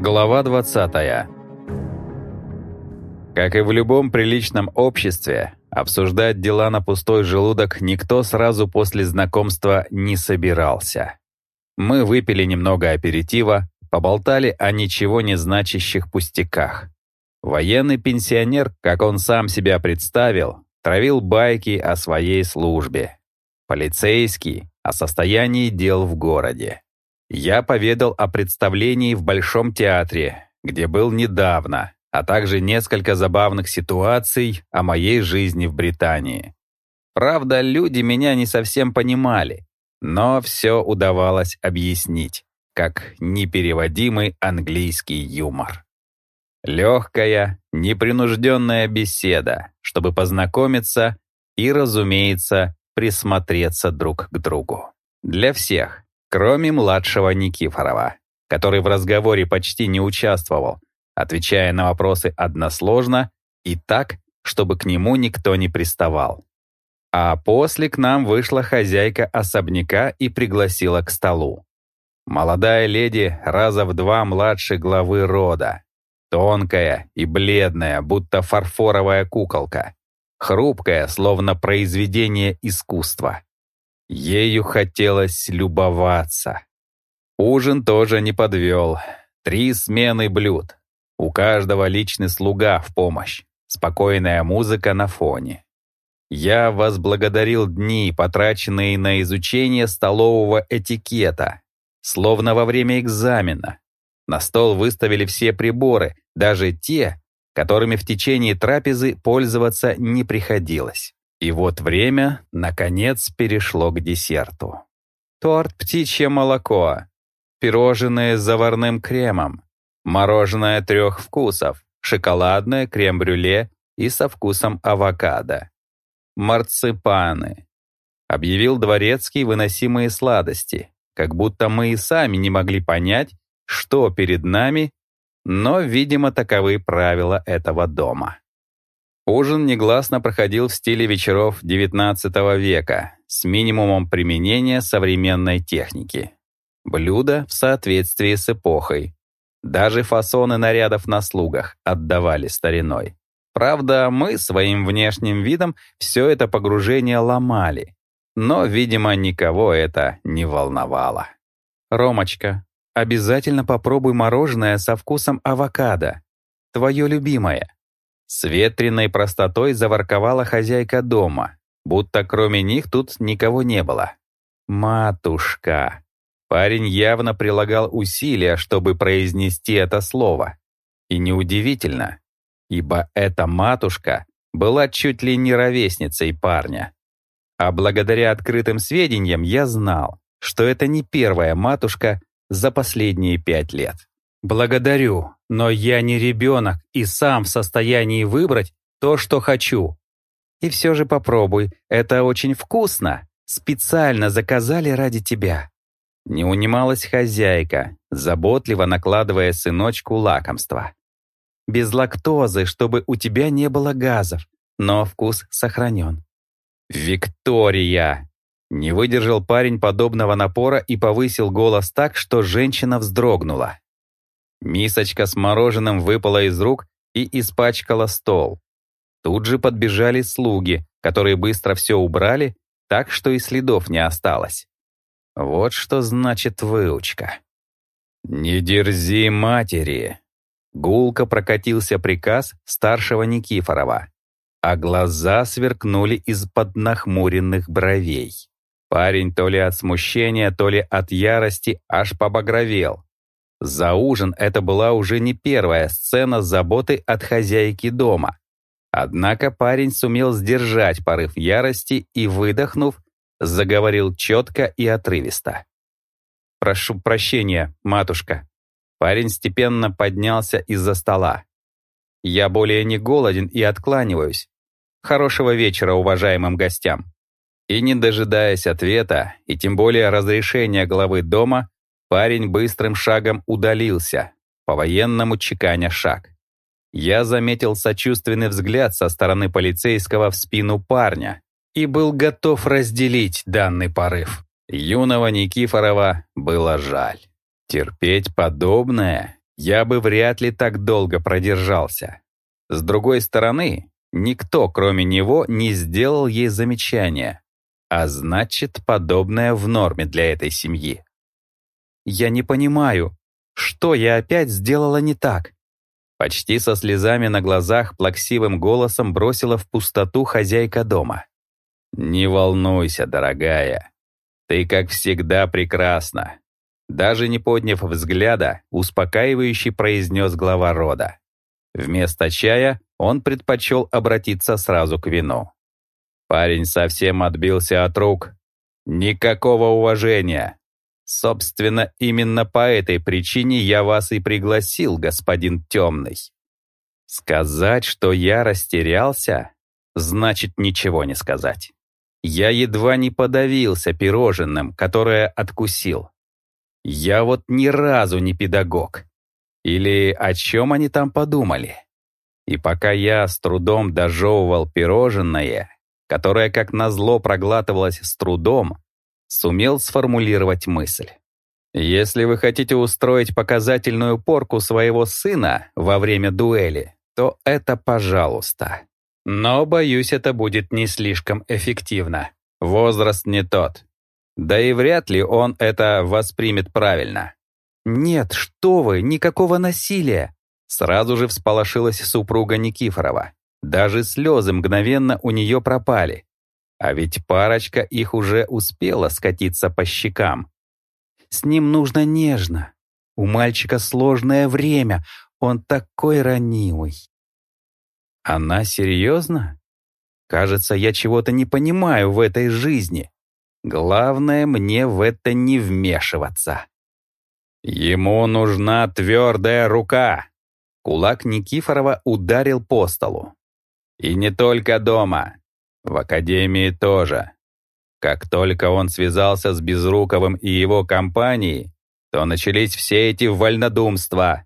Глава 20. Как и в любом приличном обществе, обсуждать дела на пустой желудок никто сразу после знакомства не собирался. Мы выпили немного аперитива, поболтали о ничего не значащих пустяках. Военный пенсионер, как он сам себя представил, травил байки о своей службе. Полицейский — о состоянии дел в городе. Я поведал о представлении в Большом театре, где был недавно, а также несколько забавных ситуаций о моей жизни в Британии. Правда, люди меня не совсем понимали, но все удавалось объяснить, как непереводимый английский юмор. Легкая, непринужденная беседа, чтобы познакомиться и, разумеется, присмотреться друг к другу. Для всех, кроме младшего Никифорова, который в разговоре почти не участвовал, отвечая на вопросы односложно и так, чтобы к нему никто не приставал. А после к нам вышла хозяйка особняка и пригласила к столу. Молодая леди раза в два младше главы рода. Тонкая и бледная, будто фарфоровая куколка. Хрупкая, словно произведение искусства. Ею хотелось любоваться. Ужин тоже не подвел. Три смены блюд. У каждого личный слуга в помощь. Спокойная музыка на фоне. Я возблагодарил дни, потраченные на изучение столового этикета, словно во время экзамена. На стол выставили все приборы, даже те, которыми в течение трапезы пользоваться не приходилось. И вот время, наконец, перешло к десерту. Торт «Птичье молоко», пирожные с заварным кремом, мороженое трех вкусов, шоколадное, крем-брюле и со вкусом авокадо. Марципаны. Объявил дворецкий выносимые сладости, как будто мы и сами не могли понять, что перед нами, но, видимо, таковы правила этого дома. Ужин негласно проходил в стиле вечеров XIX века с минимумом применения современной техники. Блюда в соответствии с эпохой. Даже фасоны нарядов на слугах отдавали стариной. Правда, мы своим внешним видом все это погружение ломали. Но, видимо, никого это не волновало. «Ромочка, Обязательно попробуй мороженое со вкусом авокадо. Твое любимое». С ветреной простотой заворковала хозяйка дома, будто кроме них тут никого не было. «Матушка». Парень явно прилагал усилия, чтобы произнести это слово. И неудивительно, ибо эта матушка была чуть ли не ровесницей парня. А благодаря открытым сведениям я знал, что это не первая матушка, за последние пять лет. Благодарю, но я не ребенок и сам в состоянии выбрать то, что хочу. И все же попробуй, это очень вкусно. Специально заказали ради тебя. Не унималась хозяйка, заботливо накладывая сыночку лакомство. Без лактозы, чтобы у тебя не было газов, но вкус сохранен. «Виктория!» Не выдержал парень подобного напора и повысил голос так, что женщина вздрогнула. Мисочка с мороженым выпала из рук и испачкала стол. Тут же подбежали слуги, которые быстро все убрали, так что и следов не осталось. Вот что значит выучка. «Не дерзи матери!» Гулко прокатился приказ старшего Никифорова, а глаза сверкнули из-под нахмуренных бровей. Парень то ли от смущения, то ли от ярости аж побагровел. За ужин это была уже не первая сцена заботы от хозяйки дома. Однако парень сумел сдержать порыв ярости и, выдохнув, заговорил четко и отрывисто. «Прошу прощения, матушка». Парень степенно поднялся из-за стола. «Я более не голоден и откланиваюсь. Хорошего вечера уважаемым гостям». И не дожидаясь ответа, и тем более разрешения главы дома, парень быстрым шагом удалился, по-военному чеканя шаг. Я заметил сочувственный взгляд со стороны полицейского в спину парня и был готов разделить данный порыв. Юного Никифорова было жаль. Терпеть подобное я бы вряд ли так долго продержался. С другой стороны, никто, кроме него, не сделал ей замечания, а значит, подобное в норме для этой семьи. «Я не понимаю, что я опять сделала не так?» Почти со слезами на глазах плаксивым голосом бросила в пустоту хозяйка дома. «Не волнуйся, дорогая. Ты, как всегда, прекрасна». Даже не подняв взгляда, успокаивающий произнес глава рода. Вместо чая он предпочел обратиться сразу к вину. Парень совсем отбился от рук. Никакого уважения. Собственно, именно по этой причине я вас и пригласил, господин Темный. Сказать, что я растерялся, значит ничего не сказать. Я едва не подавился пирожным, которое откусил. Я вот ни разу не педагог. Или о чем они там подумали? И пока я с трудом дожевывал пирожное, которое, как назло, проглатывалось с трудом, сумел сформулировать мысль. Если вы хотите устроить показательную порку своего сына во время дуэли, то это пожалуйста. Но, боюсь, это будет не слишком эффективно. Возраст не тот. Да и вряд ли он это воспримет правильно. «Нет, что вы, никакого насилия!» Сразу же всполошилась супруга Никифорова. Даже слезы мгновенно у нее пропали. А ведь парочка их уже успела скатиться по щекам. С ним нужно нежно. У мальчика сложное время, он такой ранимый. Она серьезно? Кажется, я чего-то не понимаю в этой жизни. Главное мне в это не вмешиваться. Ему нужна твердая рука. Кулак Никифорова ударил по столу. И не только дома. В академии тоже. Как только он связался с Безруковым и его компанией, то начались все эти вольнодумства.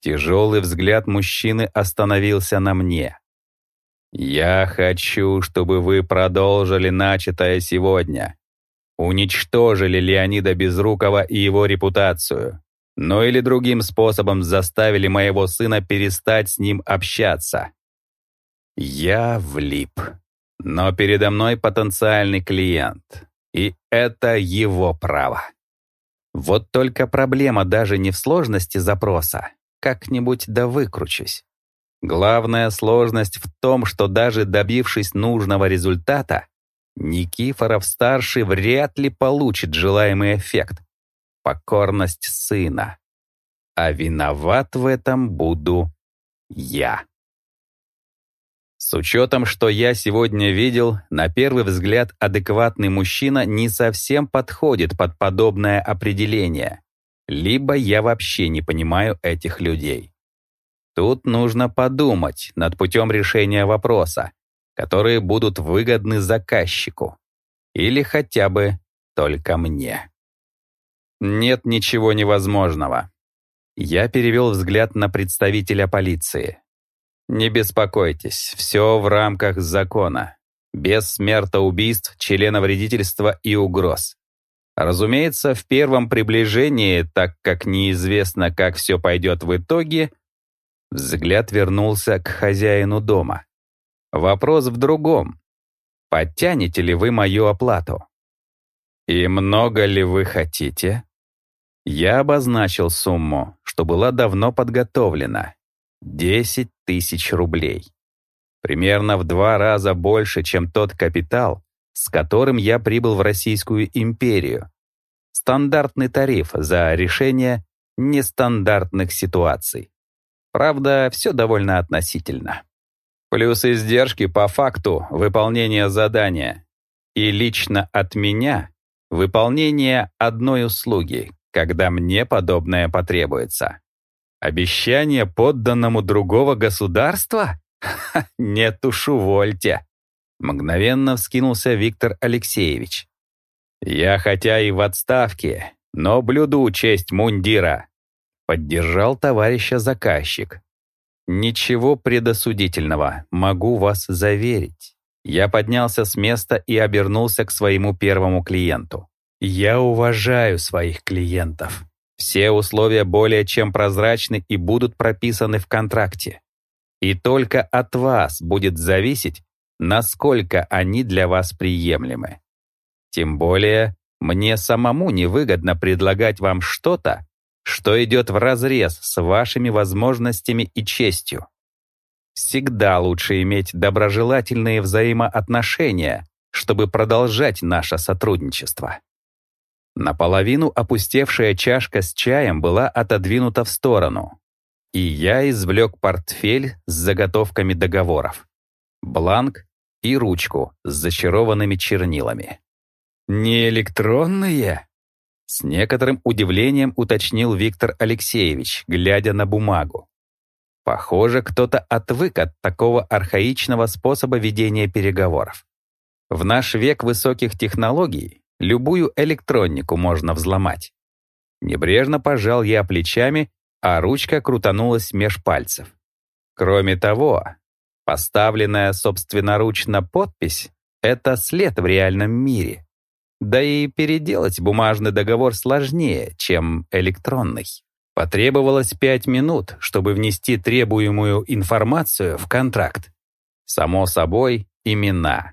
Тяжелый взгляд мужчины остановился на мне. «Я хочу, чтобы вы продолжили начатое сегодня. Уничтожили Леонида Безрукова и его репутацию. Ну или другим способом заставили моего сына перестать с ним общаться. Я влип. Но передо мной потенциальный клиент. И это его право. Вот только проблема даже не в сложности запроса. Как-нибудь да выкручусь. Главная сложность в том, что даже добившись нужного результата, Никифоров-старший вряд ли получит желаемый эффект — покорность сына. А виноват в этом буду я. С учетом, что я сегодня видел, на первый взгляд адекватный мужчина не совсем подходит под подобное определение. Либо я вообще не понимаю этих людей. Тут нужно подумать над путем решения вопроса, которые будут выгодны заказчику. Или хотя бы только мне. Нет ничего невозможного. Я перевел взгляд на представителя полиции. Не беспокойтесь, все в рамках закона. Без смертоубийств, членовредительства и угроз. Разумеется, в первом приближении, так как неизвестно, как все пойдет в итоге, взгляд вернулся к хозяину дома. Вопрос в другом. Подтянете ли вы мою оплату? И много ли вы хотите? Я обозначил сумму, что была давно подготовлена. 10 тысяч рублей. Примерно в два раза больше, чем тот капитал, с которым я прибыл в Российскую империю. Стандартный тариф за решение нестандартных ситуаций. Правда, все довольно относительно. Плюс издержки по факту выполнения задания. И лично от меня выполнение одной услуги, когда мне подобное потребуется. Обещание подданному другого государства? Ха, нет уж, увольте. Мгновенно вскинулся Виктор Алексеевич. Я хотя и в отставке, но блюду честь мундира. Поддержал товарища заказчик. Ничего предосудительного, могу вас заверить. Я поднялся с места и обернулся к своему первому клиенту. Я уважаю своих клиентов. Все условия более чем прозрачны и будут прописаны в контракте. И только от вас будет зависеть, насколько они для вас приемлемы. Тем более, мне самому невыгодно предлагать вам что-то, что идет вразрез с вашими возможностями и честью. Всегда лучше иметь доброжелательные взаимоотношения, чтобы продолжать наше сотрудничество. Наполовину опустевшая чашка с чаем была отодвинута в сторону, и я извлек портфель с заготовками договоров, бланк и ручку с зачарованными чернилами. «Не электронные?» С некоторым удивлением уточнил Виктор Алексеевич, глядя на бумагу. Похоже, кто-то отвык от такого архаичного способа ведения переговоров. В наш век высоких технологий любую электронику можно взломать. Небрежно пожал я плечами, а ручка крутанулась меж пальцев. Кроме того, поставленная собственноручно подпись — это след в реальном мире. Да и переделать бумажный договор сложнее, чем электронный. Потребовалось пять минут, чтобы внести требуемую информацию в контракт. Само собой, имена.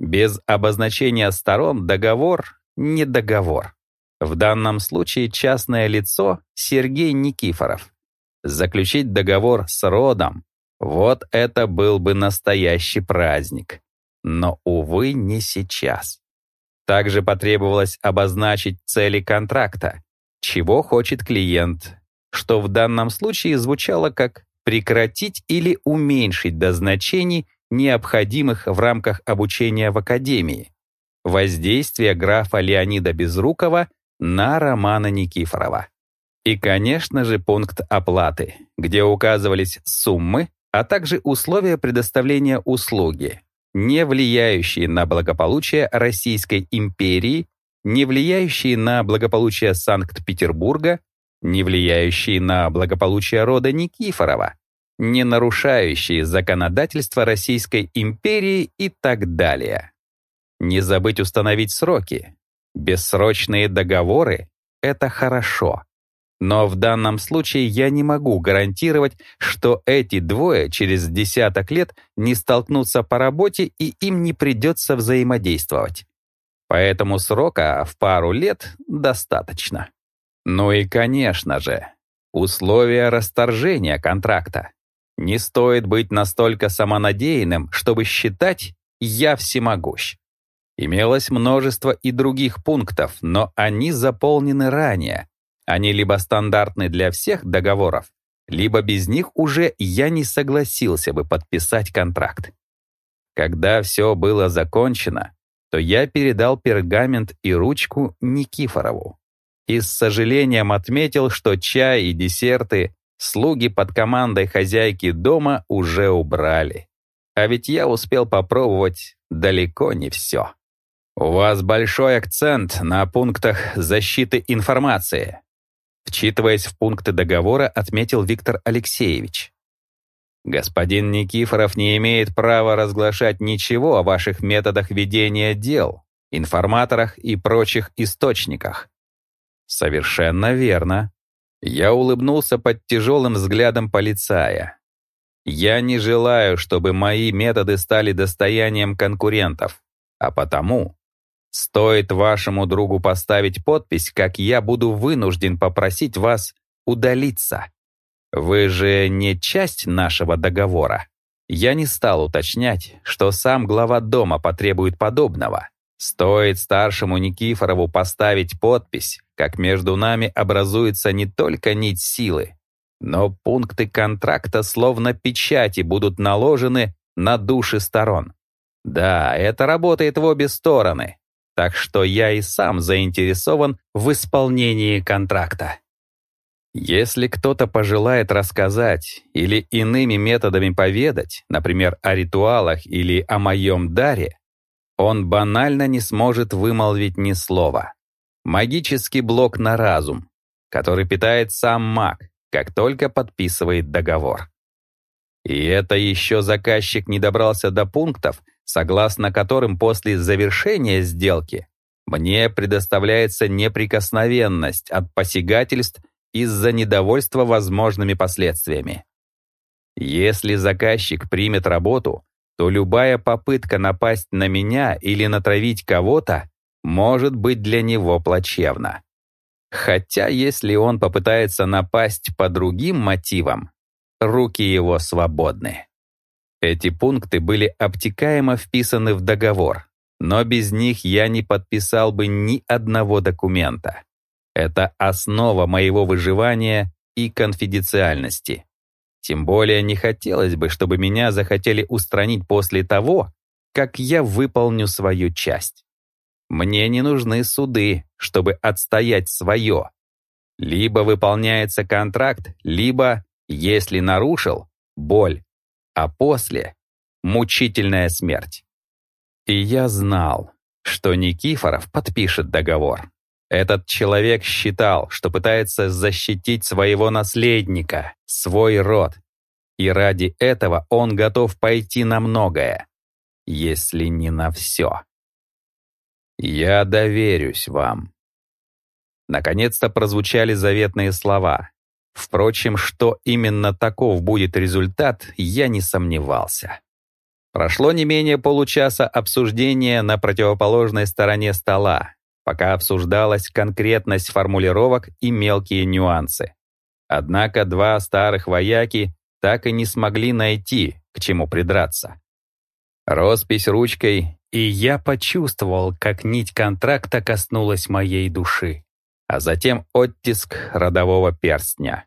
Без обозначения сторон договор — не договор. В данном случае частное лицо Сергей Никифоров. Заключить договор с родом — вот это был бы настоящий праздник. Но, увы, не сейчас. Также потребовалось обозначить цели контракта, чего хочет клиент, что в данном случае звучало как «прекратить или уменьшить до значений, необходимых в рамках обучения в академии». Воздействие графа Леонида Безрукова на Романа Никифорова. И, конечно же, пункт оплаты, где указывались суммы, а также условия предоставления услуги, не влияющие на благополучие Российской империи, не влияющие на благополучие Санкт-Петербурга, не влияющие на благополучие рода Никифорова, не нарушающие законодательство Российской империи и так далее. Не забыть установить сроки. Бессрочные договоры — это хорошо. Но в данном случае я не могу гарантировать, что эти двое через десяток лет не столкнутся по работе и им не придется взаимодействовать. Поэтому срока в пару лет достаточно. Ну и, конечно же, условия расторжения контракта. Не стоит быть настолько самонадеянным, чтобы считать «я всемогущ». Имелось множество и других пунктов, но они заполнены ранее, они либо стандартны для всех договоров, либо без них уже я не согласился бы подписать контракт. Когда все было закончено, то я передал пергамент и ручку Никифорову. И с сожалением отметил, что чай и десерты слуги под командой хозяйки дома уже убрали. А ведь я успел попробовать далеко не все. «У вас большой акцент на пунктах защиты информации», Вчитываясь в пункты договора, отметил Виктор Алексеевич. «Господин Никифоров не имеет права разглашать ничего о ваших методах ведения дел, информаторах и прочих источниках». «Совершенно верно». Я улыбнулся под тяжелым взглядом полицая. «Я не желаю, чтобы мои методы стали достоянием конкурентов, а потому Стоит вашему другу поставить подпись, как я буду вынужден попросить вас удалиться. Вы же не часть нашего договора. Я не стал уточнять, что сам глава дома потребует подобного. Стоит старшему Никифорову поставить подпись, как между нами образуется не только нить силы, но пункты контракта словно печати будут наложены на души сторон. Да, это работает в обе стороны, так что я и сам заинтересован в исполнении контракта. Если кто-то пожелает рассказать или иными методами поведать, например, о ритуалах или о моем даре, он банально не сможет вымолвить ни слова. Магический блок на разум, который питает сам маг, как только подписывает договор. И это еще заказчик не добрался до пунктов, согласно которым после завершения сделки Мне предоставляется неприкосновенность от посягательств из-за недовольства возможными последствиями. Если заказчик примет работу, то любая попытка напасть на меня или натравить кого-то может быть для него плачевна. Хотя если он попытается напасть по другим мотивам, руки его свободны. Эти пункты были обтекаемо вписаны в договор, но без них я не подписал бы ни одного документа. Это основа моего выживания и конфиденциальности. Тем более не хотелось бы, чтобы меня захотели устранить после того, как я выполню свою часть. Мне не нужны суды, чтобы отстоять свое. Либо выполняется контракт, либо, если нарушил, боль, а после — мучительная смерть. И я знал, что Никифоров подпишет договор. Этот человек считал, что пытается защитить своего наследника, свой род. И ради этого он готов пойти на многое, если не на все. «Я доверюсь вам». Наконец-то прозвучали заветные слова. Впрочем, что именно таков будет результат, я не сомневался. Прошло не менее получаса обсуждения на противоположной стороне стола, пока обсуждалась конкретность формулировок и мелкие нюансы. Однако два старых вояки так и не смогли найти, к чему придраться. Роспись ручкой, и я почувствовал, как нить контракта коснулась моей души, а затем оттиск родового перстня.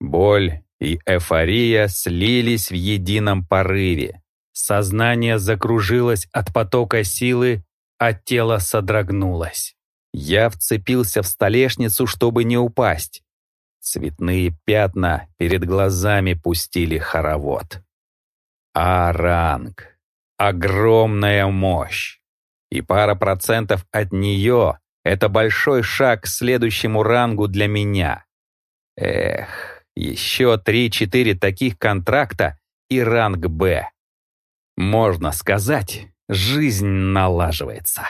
Боль и эйфория слились в едином порыве. Сознание закружилось от потока силы, а тело содрогнулось. Я вцепился в столешницу, чтобы не упасть. Цветные пятна перед глазами пустили хоровод. А-ранг. Огромная мощь. И пара процентов от нее — это большой шаг к следующему рангу для меня. Эх, еще три-четыре таких контракта и ранг «Б». Можно сказать, жизнь налаживается.